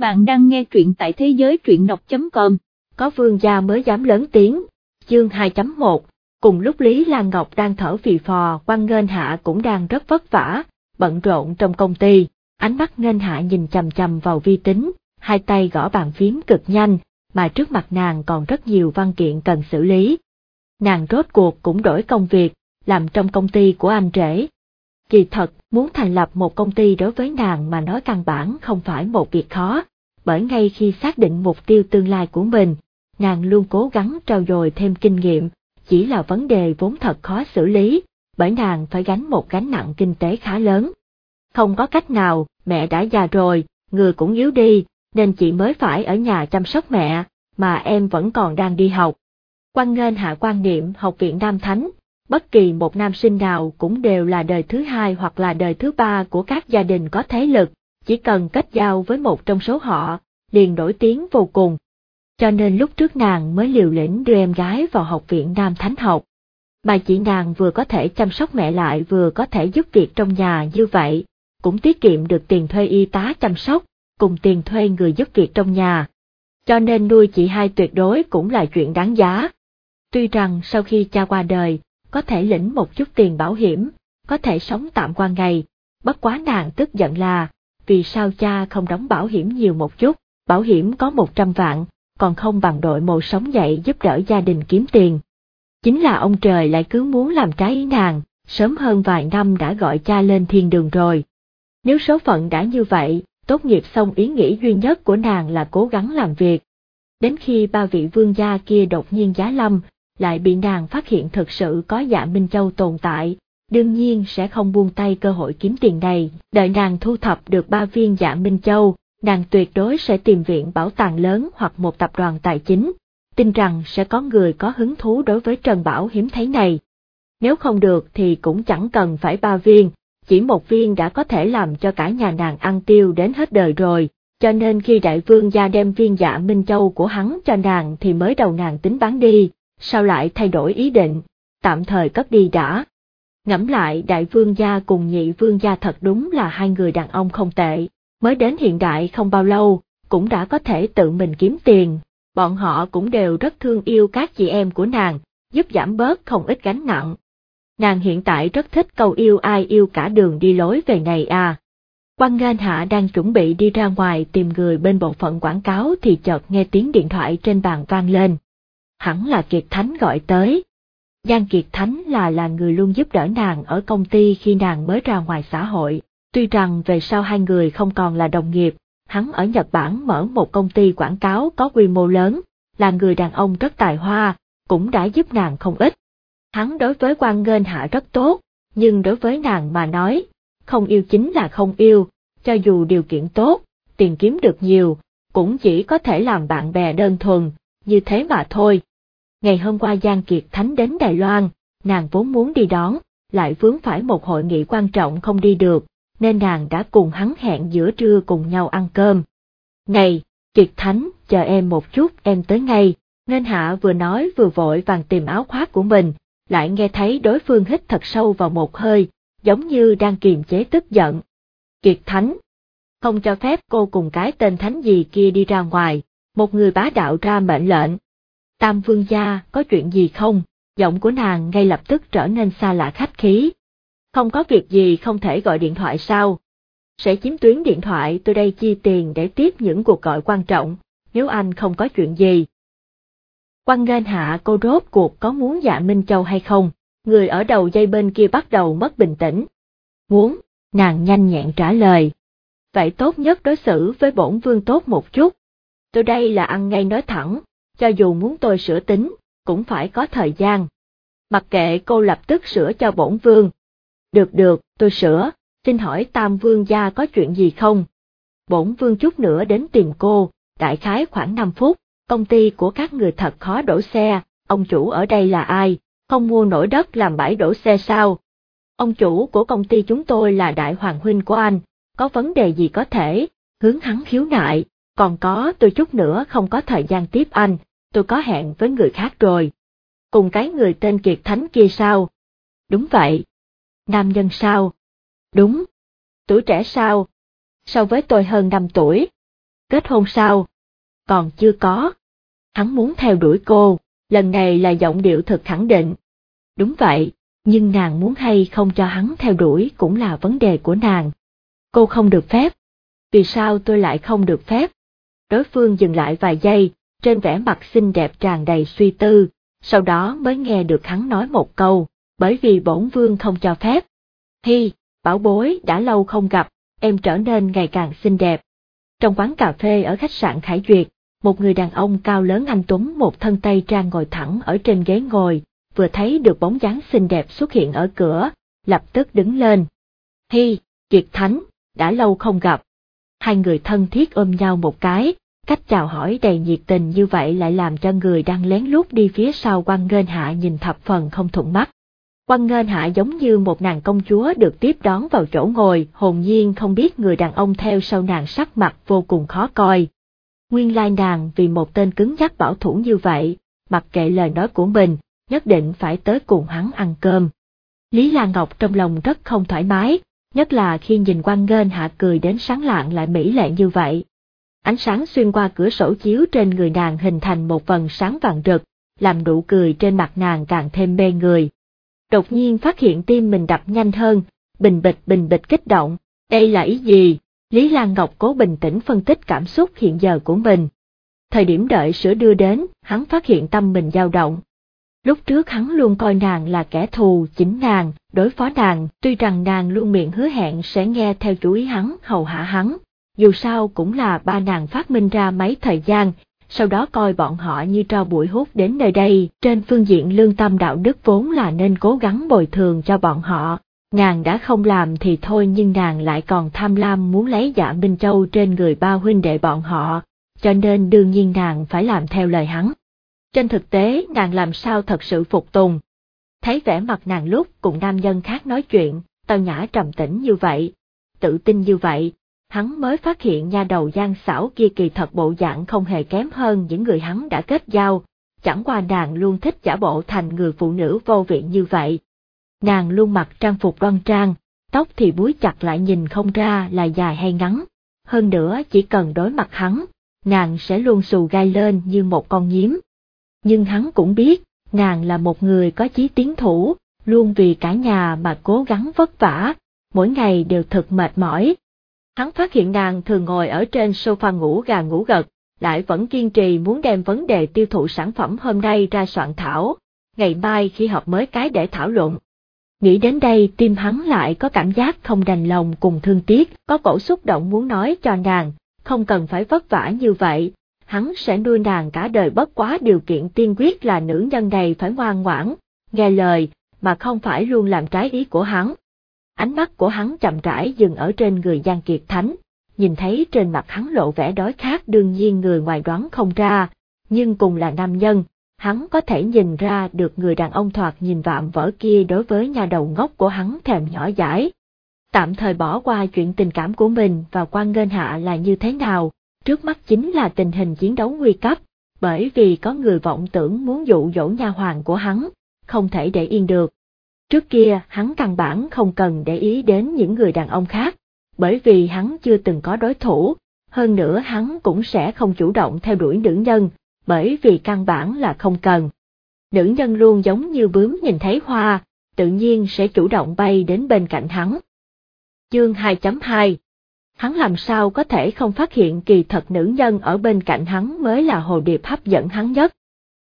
Bạn đang nghe truyện tại thế giới truyện đọc.com. Có vương gia mới dám lớn tiếng. Chương 2.1 Cùng lúc Lý Lan Ngọc đang thở phì phò, quan ngên hạ cũng đang rất vất vả, bận rộn trong công ty. Ánh mắt ngên hạ nhìn chầm chầm vào vi tính, hai tay gõ bàn phím cực nhanh, mà trước mặt nàng còn rất nhiều văn kiện cần xử lý. Nàng rốt cuộc cũng đổi công việc, làm trong công ty của anh rể. Kỳ thật, muốn thành lập một công ty đối với nàng mà nói căn bản không phải một việc khó, bởi ngay khi xác định mục tiêu tương lai của mình, nàng luôn cố gắng trao dồi thêm kinh nghiệm, chỉ là vấn đề vốn thật khó xử lý, bởi nàng phải gánh một gánh nặng kinh tế khá lớn. Không có cách nào, mẹ đã già rồi, người cũng yếu đi, nên chị mới phải ở nhà chăm sóc mẹ, mà em vẫn còn đang đi học. Quan nghênh hạ quan niệm học viện Nam Thánh, bất kỳ một nam sinh nào cũng đều là đời thứ hai hoặc là đời thứ ba của các gia đình có thế lực, chỉ cần kết giao với một trong số họ, liền nổi tiếng vô cùng. Cho nên lúc trước nàng mới liều lĩnh đưa em gái vào học viện Nam Thánh học. Mà chị nàng vừa có thể chăm sóc mẹ lại vừa có thể giúp việc trong nhà như vậy, cũng tiết kiệm được tiền thuê y tá chăm sóc, cùng tiền thuê người giúp việc trong nhà. Cho nên nuôi chị hai tuyệt đối cũng là chuyện đáng giá. Tuy rằng sau khi cha qua đời, có thể lĩnh một chút tiền bảo hiểm, có thể sống tạm qua ngày, bất quá nàng tức giận là, vì sao cha không đóng bảo hiểm nhiều một chút, bảo hiểm có 100 vạn, còn không bằng đội mồ sống dậy giúp đỡ gia đình kiếm tiền. Chính là ông trời lại cứ muốn làm trái ý nàng, sớm hơn vài năm đã gọi cha lên thiên đường rồi. Nếu số phận đã như vậy, tốt nghiệp xong ý nghĩ duy nhất của nàng là cố gắng làm việc. Đến khi ba vị vương gia kia đột nhiên giá lâm, lại bị nàng phát hiện thực sự có dạ Minh Châu tồn tại, đương nhiên sẽ không buông tay cơ hội kiếm tiền này, đợi nàng thu thập được ba viên dạ Minh Châu, nàng tuyệt đối sẽ tìm viện bảo tàng lớn hoặc một tập đoàn tài chính, tin rằng sẽ có người có hứng thú đối với Trần Bảo hiếm thấy này. Nếu không được thì cũng chẳng cần phải ba viên, chỉ một viên đã có thể làm cho cả nhà nàng ăn tiêu đến hết đời rồi, cho nên khi đại vương gia đem viên dạ Minh Châu của hắn cho nàng thì mới đầu nàng tính bán đi, sao lại thay đổi ý định, tạm thời cất đi đã. Ngẫm lại đại vương gia cùng nhị vương gia thật đúng là hai người đàn ông không tệ, mới đến hiện đại không bao lâu, cũng đã có thể tự mình kiếm tiền, bọn họ cũng đều rất thương yêu các chị em của nàng, giúp giảm bớt không ít gánh nặng. Nàng hiện tại rất thích câu yêu ai yêu cả đường đi lối về này à. Quan Ngân Hạ đang chuẩn bị đi ra ngoài tìm người bên bộ phận quảng cáo thì chợt nghe tiếng điện thoại trên bàn vang lên. Hẳn là Kiệt Thánh gọi tới. Giang Kiệt Thánh là là người luôn giúp đỡ nàng ở công ty khi nàng mới ra ngoài xã hội, tuy rằng về sau hai người không còn là đồng nghiệp, hắn ở Nhật Bản mở một công ty quảng cáo có quy mô lớn, là người đàn ông rất tài hoa, cũng đã giúp nàng không ít. Hắn đối với quan nghênh hạ rất tốt, nhưng đối với nàng mà nói, không yêu chính là không yêu, cho dù điều kiện tốt, tiền kiếm được nhiều, cũng chỉ có thể làm bạn bè đơn thuần, như thế mà thôi. Ngày hôm qua Giang Kiệt Thánh đến Đài Loan, nàng vốn muốn đi đón, lại vướng phải một hội nghị quan trọng không đi được, nên nàng đã cùng hắn hẹn giữa trưa cùng nhau ăn cơm. Này, Kiệt Thánh, chờ em một chút em tới ngay, nên Hạ vừa nói vừa vội vàng tìm áo khoác của mình, lại nghe thấy đối phương hít thật sâu vào một hơi, giống như đang kiềm chế tức giận. Kiệt Thánh, không cho phép cô cùng cái tên Thánh gì kia đi ra ngoài, một người bá đạo ra mệnh lệnh. Tam vương gia có chuyện gì không? Giọng của nàng ngay lập tức trở nên xa lạ khách khí. Không có việc gì không thể gọi điện thoại sao? Sẽ chiếm tuyến điện thoại tôi đây chi tiền để tiếp những cuộc gọi quan trọng, nếu anh không có chuyện gì. Quan nghênh hạ cô rốt cuộc có muốn dạ Minh Châu hay không, người ở đầu dây bên kia bắt đầu mất bình tĩnh. Muốn, nàng nhanh nhẹn trả lời. Vậy tốt nhất đối xử với bổn vương tốt một chút. Tôi đây là ăn ngay nói thẳng, cho dù muốn tôi sửa tính, cũng phải có thời gian. Mặc kệ cô lập tức sửa cho bổn vương. Được được, tôi sửa, xin hỏi Tam Vương gia có chuyện gì không? Bổn vương chút nữa đến tìm cô, đại khái khoảng 5 phút, công ty của các người thật khó đổ xe, ông chủ ở đây là ai, không mua nổi đất làm bãi đổ xe sao? Ông chủ của công ty chúng tôi là đại hoàng huynh của anh, có vấn đề gì có thể, hướng hắn khiếu nại, còn có tôi chút nữa không có thời gian tiếp anh, tôi có hẹn với người khác rồi. Cùng cái người tên Kiệt Thánh kia sao? Đúng vậy. Nam nhân sao? Đúng. Tuổi trẻ sao? So với tôi hơn 5 tuổi. kết hôn sao? Còn chưa có. Hắn muốn theo đuổi cô, lần này là giọng điệu thực khẳng định. Đúng vậy, nhưng nàng muốn hay không cho hắn theo đuổi cũng là vấn đề của nàng. Cô không được phép. Vì sao tôi lại không được phép? Đối phương dừng lại vài giây, trên vẻ mặt xinh đẹp tràn đầy suy tư, sau đó mới nghe được hắn nói một câu, bởi vì bổn vương không cho phép. Hi, bảo bối đã lâu không gặp, em trở nên ngày càng xinh đẹp. Trong quán cà phê ở khách sạn Khải Duyệt, một người đàn ông cao lớn anh Tuấn một thân tây trang ngồi thẳng ở trên ghế ngồi, vừa thấy được bóng dáng xinh đẹp xuất hiện ở cửa, lập tức đứng lên. Hi, Kiệt Thánh, đã lâu không gặp. Hai người thân thiết ôm nhau một cái, cách chào hỏi đầy nhiệt tình như vậy lại làm cho người đang lén lút đi phía sau quan nghênh hạ nhìn thập phần không thuận mắt. Quan nghênh hạ giống như một nàng công chúa được tiếp đón vào chỗ ngồi, hồn nhiên không biết người đàn ông theo sau nàng sắc mặt vô cùng khó coi. Nguyên lai nàng vì một tên cứng nhắc bảo thủ như vậy, mặc kệ lời nói của mình, nhất định phải tới cùng hắn ăn cơm. Lý lan Ngọc trong lòng rất không thoải mái, nhất là khi nhìn quan nghênh hạ cười đến sáng lạng lại mỹ lệ như vậy. Ánh sáng xuyên qua cửa sổ chiếu trên người nàng hình thành một vần sáng vàng rực, làm nụ cười trên mặt nàng càng thêm mê người. Đột nhiên phát hiện tim mình đập nhanh hơn, bình bịch bình bịch kích động, đây là ý gì? Lý Lan Ngọc cố bình tĩnh phân tích cảm xúc hiện giờ của mình. Thời điểm đợi sữa đưa đến, hắn phát hiện tâm mình dao động. Lúc trước hắn luôn coi nàng là kẻ thù chính nàng, đối phó nàng, tuy rằng nàng luôn miệng hứa hẹn sẽ nghe theo chủ ý hắn, hầu hạ hắn, dù sao cũng là ba nàng phát minh ra mấy thời gian, sau đó coi bọn họ như trao bụi hút đến nơi đây, trên phương diện lương tâm đạo đức vốn là nên cố gắng bồi thường cho bọn họ. Nàng đã không làm thì thôi nhưng nàng lại còn tham lam muốn lấy dạ Minh Châu trên người ba huynh đệ bọn họ, cho nên đương nhiên nàng phải làm theo lời hắn. Trên thực tế nàng làm sao thật sự phục tùng. Thấy vẻ mặt nàng lúc cùng nam nhân khác nói chuyện, tao nhã trầm tĩnh như vậy, tự tin như vậy, hắn mới phát hiện nha đầu gian xảo kia kỳ thật bộ dạng không hề kém hơn những người hắn đã kết giao, chẳng qua nàng luôn thích giả bộ thành người phụ nữ vô vị như vậy. Nàng luôn mặc trang phục đoan trang, tóc thì búi chặt lại nhìn không ra là dài hay ngắn, hơn nữa chỉ cần đối mặt hắn, nàng sẽ luôn xù gai lên như một con nhím. Nhưng hắn cũng biết, nàng là một người có chí tiến thủ, luôn vì cả nhà mà cố gắng vất vả, mỗi ngày đều thật mệt mỏi, Hắn phát hiện nàng thường ngồi ở trên sofa ngủ gà ngủ gật, lại vẫn kiên trì muốn đem vấn đề tiêu thụ sản phẩm hôm nay ra soạn thảo, ngày mai khi họp mới cái để thảo luận. Nghĩ đến đây tim hắn lại có cảm giác không đành lòng cùng thương tiếc, có cổ xúc động muốn nói cho nàng, không cần phải vất vả như vậy, hắn sẽ nuôi nàng cả đời bất quá điều kiện tiên quyết là nữ nhân này phải ngoan ngoãn, nghe lời, mà không phải luôn làm trái ý của hắn. Ánh mắt của hắn chậm rãi dừng ở trên người Giang Kiệt Thánh, nhìn thấy trên mặt hắn lộ vẻ đói khát đương nhiên người ngoài đoán không ra, nhưng cùng là nam nhân, hắn có thể nhìn ra được người đàn ông thoạt nhìn vạm vỡ kia đối với nhà đầu ngốc của hắn thèm nhỏ dãi. Tạm thời bỏ qua chuyện tình cảm của mình và quan ngân hạ là như thế nào, trước mắt chính là tình hình chiến đấu nguy cấp, bởi vì có người vọng tưởng muốn dụ dỗ nha hoàng của hắn, không thể để yên được, Trước kia hắn căn bản không cần để ý đến những người đàn ông khác, bởi vì hắn chưa từng có đối thủ, hơn nữa hắn cũng sẽ không chủ động theo đuổi nữ nhân, bởi vì căn bản là không cần. Nữ nhân luôn giống như bướm nhìn thấy hoa, tự nhiên sẽ chủ động bay đến bên cạnh hắn. Chương 2.2 Hắn làm sao có thể không phát hiện kỳ thật nữ nhân ở bên cạnh hắn mới là hồ điệp hấp dẫn hắn nhất.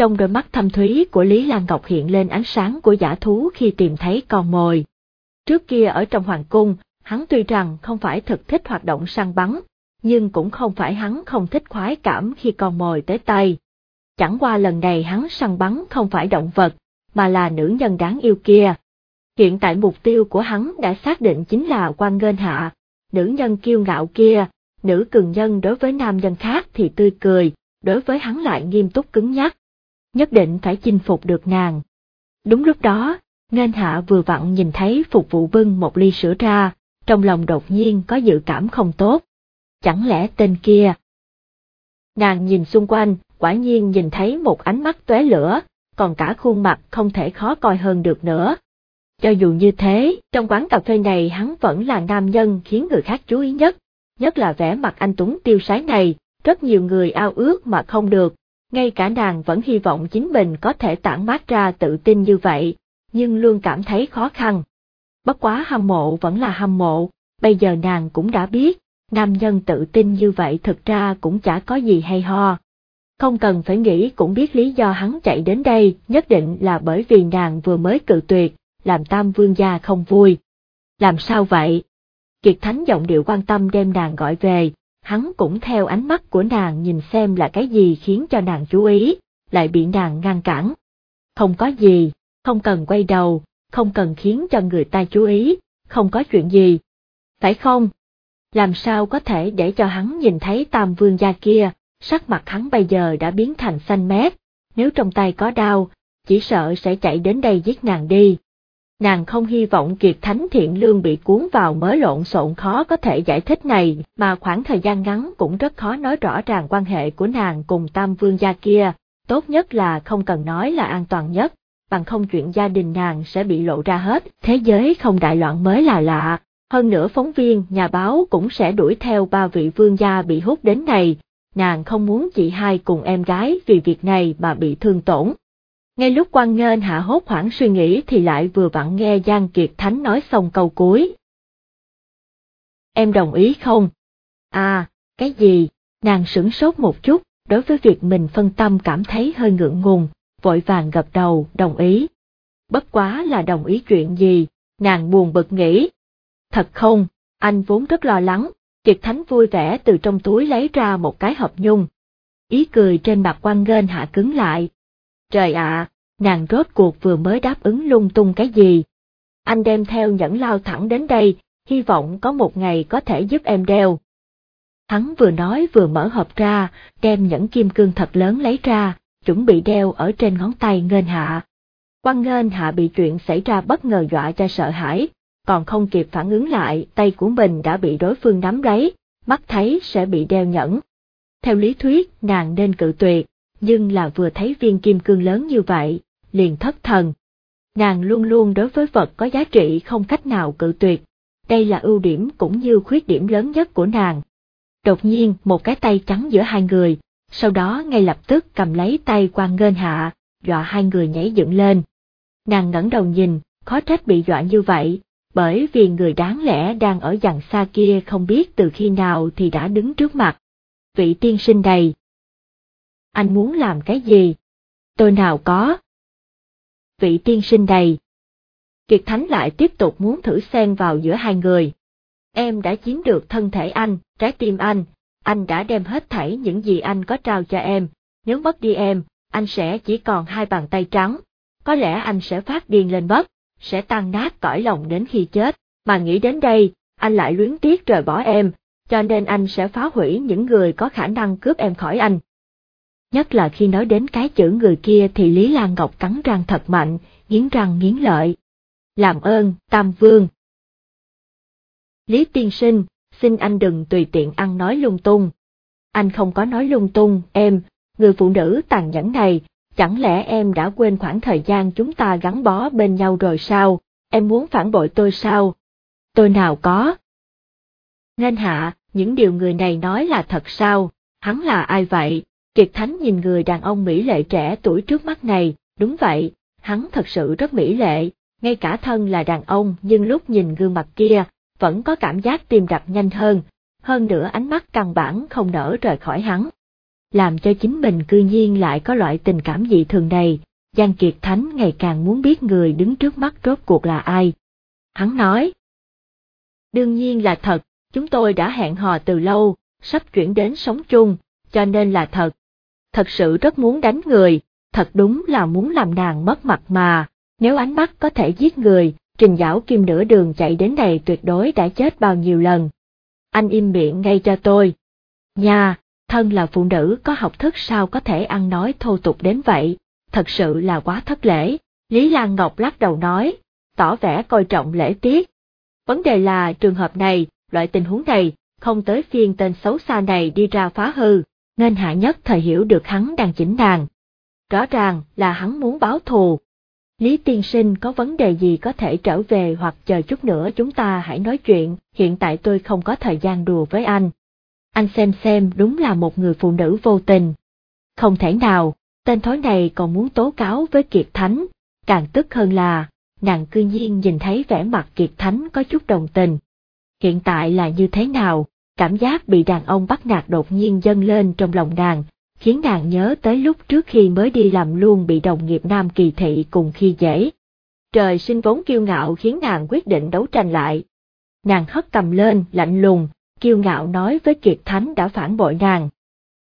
Trong đôi mắt thâm thúy của Lý Lan Ngọc hiện lên ánh sáng của giả thú khi tìm thấy con mồi. Trước kia ở trong hoàng cung, hắn tuy rằng không phải thực thích hoạt động săn bắn, nhưng cũng không phải hắn không thích khoái cảm khi con mồi tới tay. Chẳng qua lần này hắn săn bắn không phải động vật, mà là nữ nhân đáng yêu kia. Hiện tại mục tiêu của hắn đã xác định chính là quan nghênh hạ, nữ nhân kiêu ngạo kia, nữ cường nhân đối với nam nhân khác thì tươi cười, đối với hắn lại nghiêm túc cứng nhắc nhất định phải chinh phục được nàng. Đúng lúc đó, Ngân Hạ vừa vặn nhìn thấy phục vụ bưng một ly sữa ra, trong lòng đột nhiên có dự cảm không tốt. Chẳng lẽ tên kia? Nàng nhìn xung quanh, quả nhiên nhìn thấy một ánh mắt tóe lửa, còn cả khuôn mặt không thể khó coi hơn được nữa. Cho dù như thế, trong quán cà phê này hắn vẫn là nam nhân khiến người khác chú ý nhất, nhất là vẻ mặt anh Tuấn tiêu sái này, rất nhiều người ao ước mà không được, ngay cả nàng vẫn hy vọng chính mình có thể tản mát ra tự tin như vậy, nhưng luôn cảm thấy khó khăn. Bất quá hâm mộ vẫn là hâm mộ, bây giờ nàng cũng đã biết, nam nhân tự tin như vậy thực ra cũng chả có gì hay ho. Không cần phải nghĩ cũng biết lý do hắn chạy đến đây, nhất định là bởi vì nàng vừa mới cự tuyệt, làm tam vương gia không vui. Làm sao vậy? Kiệt Thánh giọng điệu quan tâm đem nàng gọi về, hắn cũng theo ánh mắt của nàng nhìn xem là cái gì khiến cho nàng chú ý, lại bị nàng ngăn cản. Không có gì, không cần quay đầu, không cần khiến cho người ta chú ý, không có chuyện gì. Phải không? Làm sao có thể để cho hắn nhìn thấy tam vương gia kia, sắc mặt hắn bây giờ đã biến thành xanh mét, nếu trong tay có đau, chỉ sợ sẽ chạy đến đây giết nàng đi. Nàng không hy vọng Kiệt Thánh Thiện Lương bị cuốn vào mớ lộn xộn khó có thể giải thích này, mà khoảng thời gian ngắn cũng rất khó nói rõ ràng quan hệ của nàng cùng Tam Vương gia kia, tốt nhất là không cần nói là an toàn nhất, bằng không chuyện gia đình nàng sẽ bị lộ ra hết, thế giới không đại loạn mới là lạ. Hơn nữa phóng viên, nhà báo cũng sẽ đuổi theo ba vị vương gia bị hút đến này, nàng không muốn chị hai cùng em gái vì việc này mà bị thương tổn. Ngay lúc quan nghênh hạ hốt hoảng suy nghĩ thì lại vừa vặn nghe Giang Kiệt Thánh nói xong câu cuối. Em đồng ý không? À, cái gì? Nàng sửng sốt một chút, đối với việc mình phân tâm cảm thấy hơi ngượng ngùng, vội vàng gật đầu, đồng ý. Bất quá là đồng ý chuyện gì, nàng buồn bực nghĩ. Thật không, anh vốn rất lo lắng, Kiệt Thánh vui vẻ từ trong túi lấy ra một cái hộp nhung. Ý cười trên mặt quan nghênh hạ cứng lại. Trời ạ, nàng rốt cuộc vừa mới đáp ứng lung tung cái gì. Anh đem theo nhẫn lao thẳng đến đây, hy vọng có một ngày có thể giúp em đeo. Hắn vừa nói vừa mở hộp ra, đem nhẫn kim cương thật lớn lấy ra, chuẩn bị đeo ở trên ngón tay ngên hạ. Quan ngên hạ bị chuyện xảy ra bất ngờ dọa cho sợ hãi, còn không kịp phản ứng lại, tay của mình đã bị đối phương nắm lấy, mắt thấy sẽ bị đeo nhẫn. Theo lý thuyết, nàng nên cự tuyệt, nhưng là vừa thấy viên kim cương lớn như vậy, liền thất thần. Nàng luôn luôn đối với vật có giá trị không cách nào cự tuyệt, đây là ưu điểm cũng như khuyết điểm lớn nhất của nàng. Đột nhiên một cái tay trắng giữa hai người, sau đó ngay lập tức cầm lấy tay quan ngên hạ, dọa hai người nhảy dựng lên. Nàng ngẩng đầu nhìn, khó trách bị dọa như vậy, bởi vì người đáng lẽ đang ở dặn xa kia không biết từ khi nào thì đã đứng trước mặt. Vị tiên sinh đầy. Anh muốn làm cái gì? Tôi nào có. Vị tiên sinh đầy. Kiệt Thánh lại tiếp tục muốn thử xen vào giữa hai người. Em đã chiếm được thân thể anh, trái tim anh, anh đã đem hết thảy những gì anh có trao cho em, nếu mất đi em, anh sẽ chỉ còn hai bàn tay trắng, có lẽ anh sẽ phát điên lên mất, sẽ tan nát cõi lòng đến khi chết, mà nghĩ đến đây, anh lại luyến tiếc rời bỏ em, cho nên anh sẽ phá hủy những người có khả năng cướp em khỏi anh. Nhất là khi nói đến cái chữ người kia thì Lý Lan Ngọc cắn răng thật mạnh, nghiến răng nghiến lợi. Làm ơn, Tam Vương. Lý Tiên Sinh, xin anh đừng tùy tiện ăn nói lung tung. Anh không có nói lung tung, em, người phụ nữ tàn nhẫn này, chẳng lẽ em đã quên khoảng thời gian chúng ta gắn bó bên nhau rồi sao, em muốn phản bội tôi sao? Tôi nào có? Nên hạ, những điều người này nói là thật sao, hắn là ai vậy? Kiệt Thánh nhìn người đàn ông mỹ lệ trẻ tuổi trước mắt này, đúng vậy, hắn thật sự rất mỹ lệ, ngay cả thân là đàn ông nhưng lúc nhìn gương mặt kia, vẫn có cảm giác tim đập nhanh hơn, hơn nữa ánh mắt căn bản không nở rời khỏi hắn làm cho chính mình cư nhiên lại có loại tình cảm dị thường này, Giang Kiệt Thánh ngày càng muốn biết người đứng trước mắt rốt cuộc là ai. Hắn nói, đương nhiên là thật, chúng tôi đã hẹn hò từ lâu, sắp chuyển đến sống chung, cho nên là thật. Thật sự rất muốn đánh người, thật đúng là muốn làm nàng mất mặt mà, nếu ánh mắt có thể giết người, trình giảo kim nửa đường chạy đến đây tuyệt đối đã chết bao nhiêu lần. Anh im miệng ngay cho tôi. Nha, thân là phụ nữ có học thức sao có thể ăn nói thô tục đến vậy, thật sự là quá thất lễ. Lý Lan Ngọc lắc đầu nói, tỏ vẻ coi trọng lễ tiết. Vấn đề là trường hợp này, loại tình huống này, không tới phiên tên xấu xa này đi ra phá hư, nên hạ nhất thời hiểu được hắn đang chỉnh nàng. Rõ ràng là hắn muốn báo thù. Lý tiên sinh có vấn đề gì có thể trở về hoặc chờ chút nữa chúng ta hãy nói chuyện, hiện tại tôi không có thời gian đùa với anh. Anh xem xem đúng là một người phụ nữ vô tình. Không thể nào, tên thối này còn muốn tố cáo với Kiệt Thánh, càng tức hơn là, nàng cư nhiên nhìn thấy vẻ mặt Kiệt Thánh có chút đồng tình. Hiện tại là như thế nào, cảm giác bị đàn ông bắt nạt đột nhiên dâng lên trong lòng nàng, khiến nàng nhớ tới lúc trước khi mới đi làm luôn bị đồng nghiệp nam kỳ thị cùng khi dễ. Trời sinh vốn kiêu ngạo khiến nàng quyết định đấu tranh lại. Nàng hất cầm lên, lạnh lùng, kiêu ngạo nói với Kiệt Thánh đã phản bội nàng.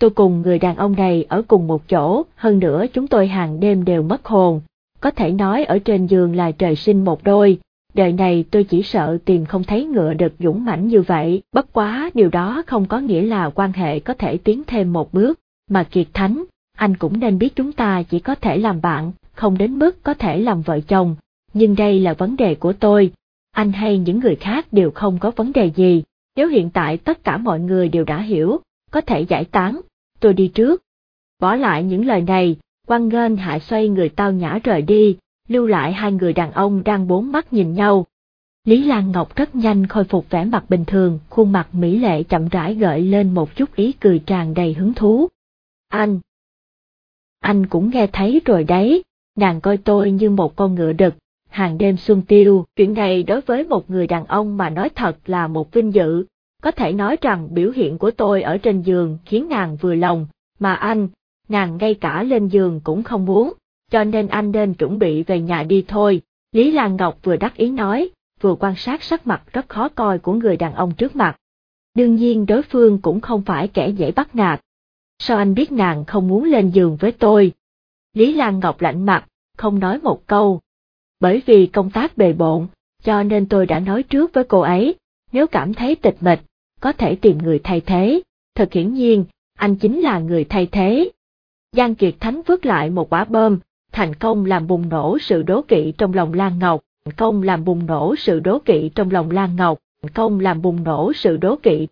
Tôi cùng người đàn ông này ở cùng một chỗ, hơn nữa chúng tôi hàng đêm đều mất hồn, có thể nói ở trên giường là trời sinh một đôi, đời này tôi chỉ sợ tìm không thấy ngựa được dũng mãnh như vậy, bất quá điều đó không có nghĩa là quan hệ có thể tiến thêm một bước, mà Kiệt Thánh, anh cũng nên biết chúng ta chỉ có thể làm bạn, không đến mức có thể làm vợ chồng, nhưng đây là vấn đề của tôi, anh hay những người khác đều không có vấn đề gì, nếu hiện tại tất cả mọi người đều đã hiểu, có thể giải tán, tôi đi trước. Bỏ lại những lời này, quan nghênh hạ xoay người tao nhã rời đi, lưu lại hai người đàn ông đang bốn mắt nhìn nhau. Lý Lan Ngọc rất nhanh khôi phục vẻ mặt bình thường, khuôn mặt mỹ lệ chậm rãi gợi lên một chút ý cười tràn đầy hứng thú. Anh! Anh cũng nghe thấy rồi đấy, nàng coi tôi như một con ngựa đực, hàng đêm xuân tiêu, chuyện này đối với một người đàn ông mà nói thật là một vinh dự, có thể nói rằng biểu hiện của tôi ở trên giường khiến nàng vừa lòng, mà anh, nàng ngay cả lên giường cũng không muốn, cho nên anh nên chuẩn bị về nhà đi thôi. Lý Lan Ngọc vừa đắc ý nói, vừa quan sát sắc mặt rất khó coi của người đàn ông trước mặt. Đương nhiên đối phương cũng không phải kẻ dễ bắt nạt. Sao anh biết nàng không muốn lên giường với tôi? Lý Lan Ngọc lạnh mặt, không nói một câu. Bởi vì công tác bề bộn, cho nên tôi đã nói trước với cô ấy, nếu cảm thấy tịch mịch, có thể tìm người thay thế. Thật hiển nhiên, anh chính là người thay thế. Giang Kiệt Thánh vứt lại một quả bơm thành công làm bùng nổ sự đố kỵ trong lòng Lan Ngọc, thành công làm bùng nổ sự đố kỵ trong lòng Lan Ngọc, thành công làm bùng nổ sự đố kỵ